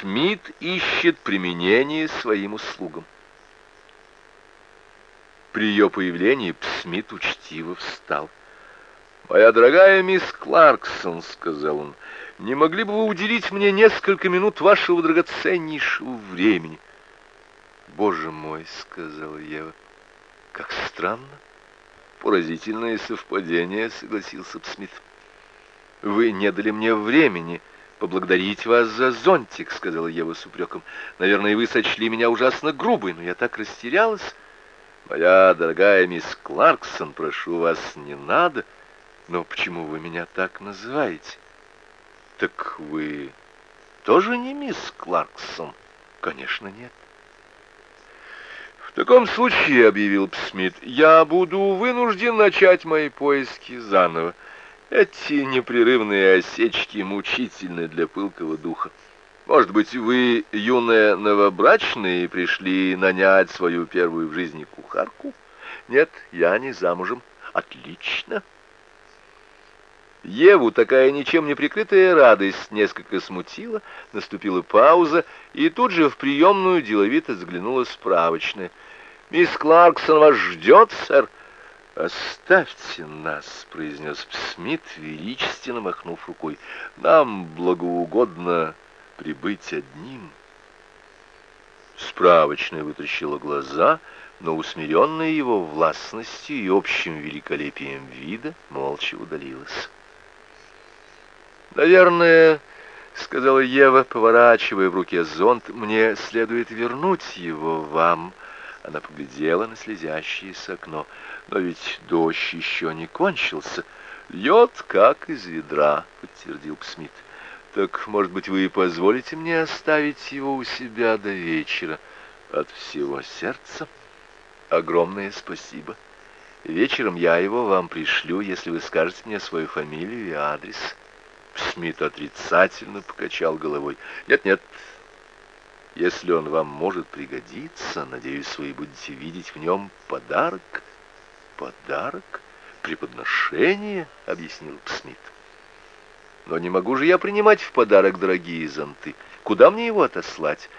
Смит ищет применение своим услугам. При ее появлении Смит учтиво встал. «Моя дорогая мисс Кларксон», — сказал он, — «не могли бы вы уделить мне несколько минут вашего драгоценнейшего времени?» «Боже мой», — сказала Ева, — «как странно». «Поразительное совпадение», — согласился Смит. «Вы не дали мне времени поблагодарить вас за зонтик», — сказала Ева с упреком. «Наверное, вы сочли меня ужасно грубой, но я так растерялась». «Моя дорогая мисс Кларксон, прошу вас, не надо». «Но почему вы меня так называете?» «Так вы тоже не мисс Кларксон?» «Конечно, нет». «В таком случае, — объявил Смит, — я буду вынужден начать мои поиски заново. Эти непрерывные осечки мучительны для пылкого духа. Может быть, вы, юная новобрачная, пришли нанять свою первую в жизни кухарку? Нет, я не замужем. Отлично. Еву такая ничем не прикрытая радость несколько смутила, наступила пауза, и тут же в приемную деловито заглянула справочная. «Мисс Кларксон вас ждет, сэр?» «Оставьте нас», — произнес Смит, величественно махнув рукой. «Нам благоугодно прибыть одним». Справочная вытращила глаза, но усмиренная его властностью и общим великолепием вида молча удалилась. «Наверное, — сказала Ева, поворачивая в руке зонт, — мне следует вернуть его вам». Она поглядела на слезящееся окно. «Но ведь дождь еще не кончился. Льет, как из ведра», — подтвердил Смит. «Так, может быть, вы позволите мне оставить его у себя до вечера?» «От всего сердца огромное спасибо. Вечером я его вам пришлю, если вы скажете мне свою фамилию и адрес». Смит отрицательно покачал головой. «Нет-нет, если он вам может пригодиться, надеюсь, вы будете видеть в нем подарок». «Подарок? Преподношение?» — объяснил Смит. «Но не могу же я принимать в подарок дорогие зонты. Куда мне его отослать?»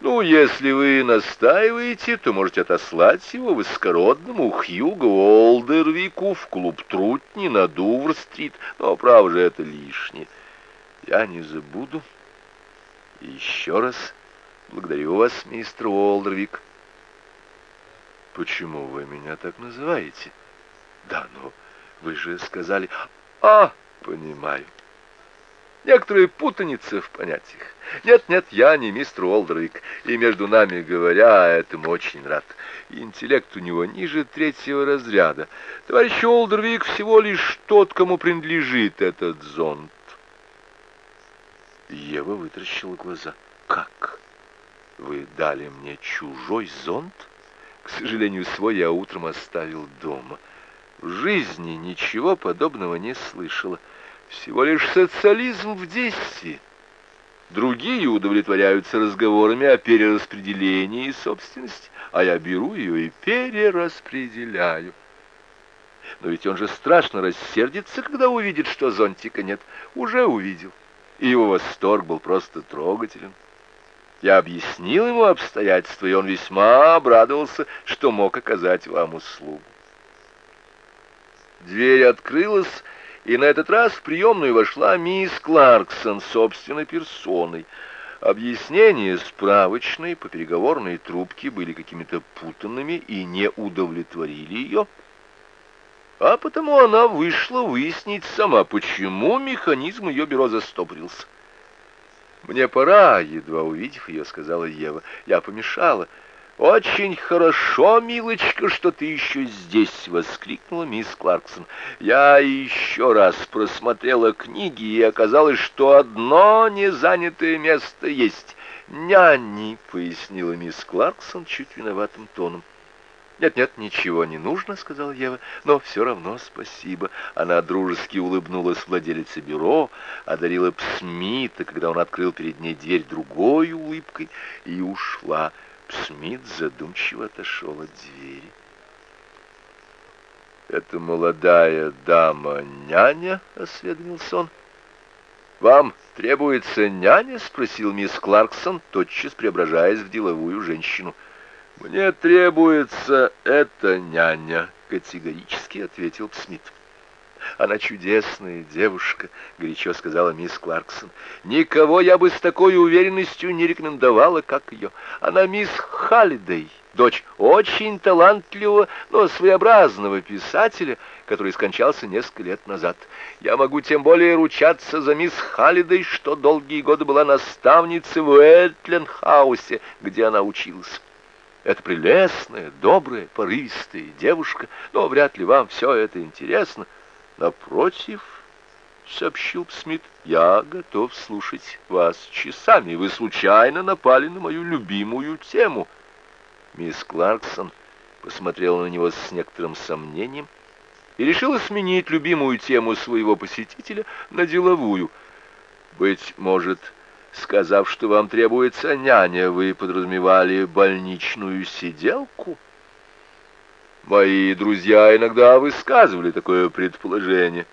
«Ну, если вы настаиваете, то можете отослать его высокородному Хьюго Олдервику в клуб Трутни на Дувр-стрит. Но, право же, это лишнее. Я не забуду. Еще раз благодарю вас, мистер Олдервик. Почему вы меня так называете? Да, но вы же сказали... А, понимаю. Некоторые путаницы в понятиях. Нет-нет, я не мистер Олдервик, и между нами говоря, этому очень рад. Интеллект у него ниже третьего разряда. Товарищ Олдервик всего лишь тот, кому принадлежит этот зонт. Ева вытращила глаза. Как? Вы дали мне чужой зонт? К сожалению, свой я утром оставил дома. В жизни ничего подобного не слышала. Всего лишь социализм в действии. Другие удовлетворяются разговорами о перераспределении собственности, а я беру ее и перераспределяю. Но ведь он же страшно рассердится, когда увидит, что зонтика нет. Уже увидел. И его восторг был просто трогателен. Я объяснил ему обстоятельства, и он весьма обрадовался, что мог оказать вам услугу. Дверь открылась, и на этот раз в приемную вошла мисс Кларксон собственной персоной. Объяснения справочной по переговорной трубке были какими-то путанными и не удовлетворили ее. А потому она вышла выяснить сама, почему механизм ее бюро застопорился. «Мне пора», — едва увидев ее, сказала Ева. «Я помешала». «Очень хорошо, милочка, что ты еще здесь!» — воскликнула мисс Кларксон. «Я еще раз просмотрела книги, и оказалось, что одно незанятое место есть. Няни!» — пояснила мисс Кларксон чуть виноватым тоном. «Нет-нет, ничего не нужно», — сказала Ева, — «но все равно спасибо». Она дружески улыбнулась владелице бюро, одарила Псмита, когда он открыл перед ней дверь другой улыбкой, и ушла. Смит задумчиво отошел от двери. «Это молодая дама няня?» — осведомился он. «Вам «Требуется няня?» — спросил мисс Кларксон, тотчас преображаясь в деловую женщину. «Мне требуется эта няня», — категорически ответил Смит. «Она чудесная девушка», — горячо сказала мисс Кларксон. «Никого я бы с такой уверенностью не рекомендовала, как ее. Она мисс Халлидей, дочь очень талантливого, но своеобразного писателя, который скончался несколько лет назад. Я могу тем более ручаться за мисс Халлидей, что долгие годы была наставницей в Уэтленхаусе, где она училась». Это прелестная, добрая, порывистая девушка, но вряд ли вам все это интересно. Напротив, — сообщил Смит, — я готов слушать вас часами. Вы случайно напали на мою любимую тему. Мисс Кларксон посмотрела на него с некоторым сомнением и решила сменить любимую тему своего посетителя на деловую. Быть может, сказав, что вам требуется няня, вы подразумевали больничную сиделку? — Мои друзья иногда высказывали такое предположение.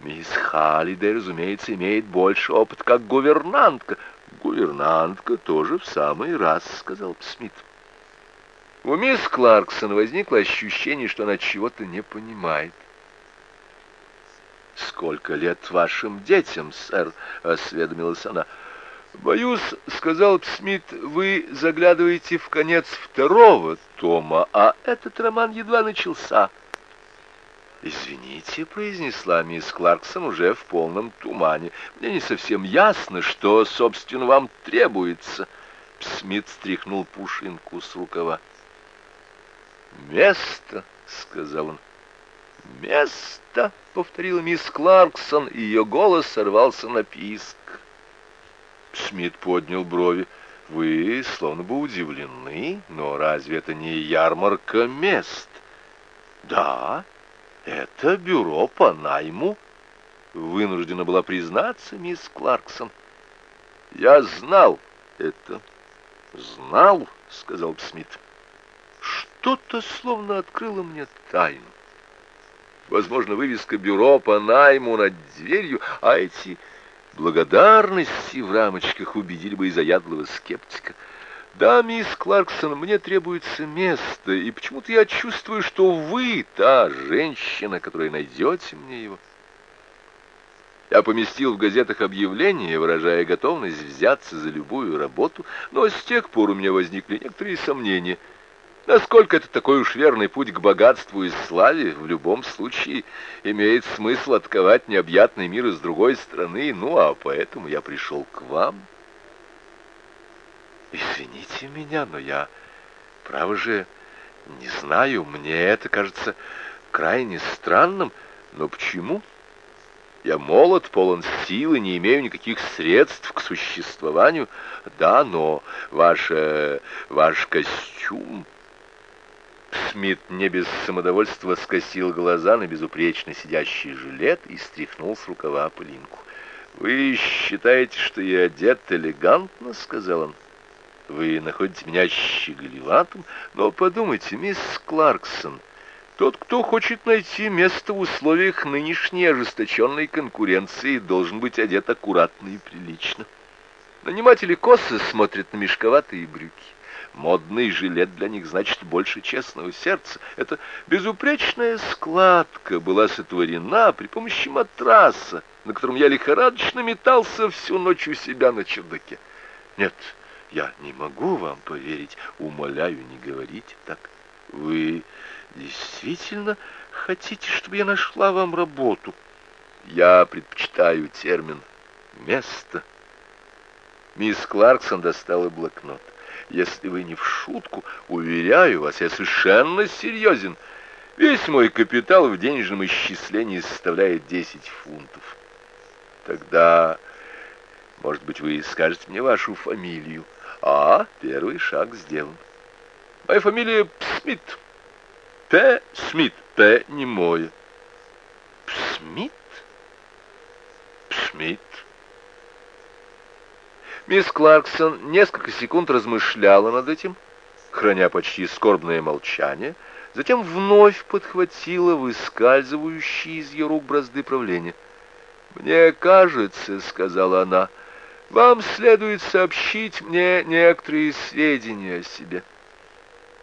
Мисс Халлидей, разумеется, имеет больше опыта как гувернантка. Гувернантка тоже в самый раз, сказал Смит. У мисс Кларксон возникло ощущение, что она чего-то не понимает. «Сколько лет вашим детям, сэр?» — осведомилась она. «Боюсь, — сказал Смит, — вы заглядываете в конец второго тома, а этот роман едва начался». «Извините», — произнесла мисс Кларксон уже в полном тумане. «Мне не совсем ясно, что, собственно, вам требуется». Смит стряхнул пушинку с рукава. «Место», — сказал он. «Место», — повторила мисс Кларксон, и ее голос сорвался на писк. Смит поднял брови. «Вы словно бы удивлены, но разве это не ярмарка мест?» «Да, это бюро по найму», — вынуждена была признаться мисс Кларксон. «Я знал это, знал», — сказал Смит. «Что-то словно открыло мне тайну. Возможно, вывеска «Бюро по найму» над дверью, а эти благодарности в рамочках убедили бы и заядлого скептика. Да, мисс Кларксон, мне требуется место, и почему-то я чувствую, что вы та женщина, которая найдете мне его. Я поместил в газетах объявление, выражая готовность взяться за любую работу, но с тех пор у меня возникли некоторые сомнения — Насколько это такой уж верный путь к богатству и славе, в любом случае имеет смысл отковать необъятный мир из другой страны, ну а поэтому я пришел к вам. Извините меня, но я, право же, не знаю, мне это кажется крайне странным, но почему? Я молод, полон силы, не имею никаких средств к существованию. Да, но ваш, ваш костюм... Смит не без самодовольства скосил глаза на безупречно сидящий жилет и стряхнул с рукава пылинку. «Вы считаете, что я одет элегантно?» — сказал он. «Вы находите меня щеголеватым? Но подумайте, мисс Кларксон, тот, кто хочет найти место в условиях нынешней ожесточенной конкуренции, должен быть одет аккуратно и прилично. Наниматели косы смотрят на мешковатые брюки. Модный жилет для них значит больше честного сердца. Эта безупречная складка была сотворена при помощи матраса, на котором я лихорадочно метался всю ночь у себя на чердаке. Нет, я не могу вам поверить, умоляю, не говорите так. Вы действительно хотите, чтобы я нашла вам работу? Я предпочитаю термин «место». Мисс Кларксон достала блокнот. Если вы не в шутку, уверяю вас, я совершенно серьезен. Весь мой капитал в денежном исчислении составляет 10 фунтов. Тогда, может быть, вы скажете мне вашу фамилию. А, первый шаг сделан. Моя фамилия Смит. П. Смит. П. не мое. Смит? Смит. Мисс Кларксон несколько секунд размышляла над этим, храня почти скорбное молчание, затем вновь подхватила выскальзывающие из ее рук бразды правления. «Мне кажется, — сказала она, — вам следует сообщить мне некоторые сведения о себе».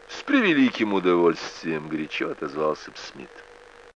«С превеликим удовольствием!» — горячо отозвался Смит.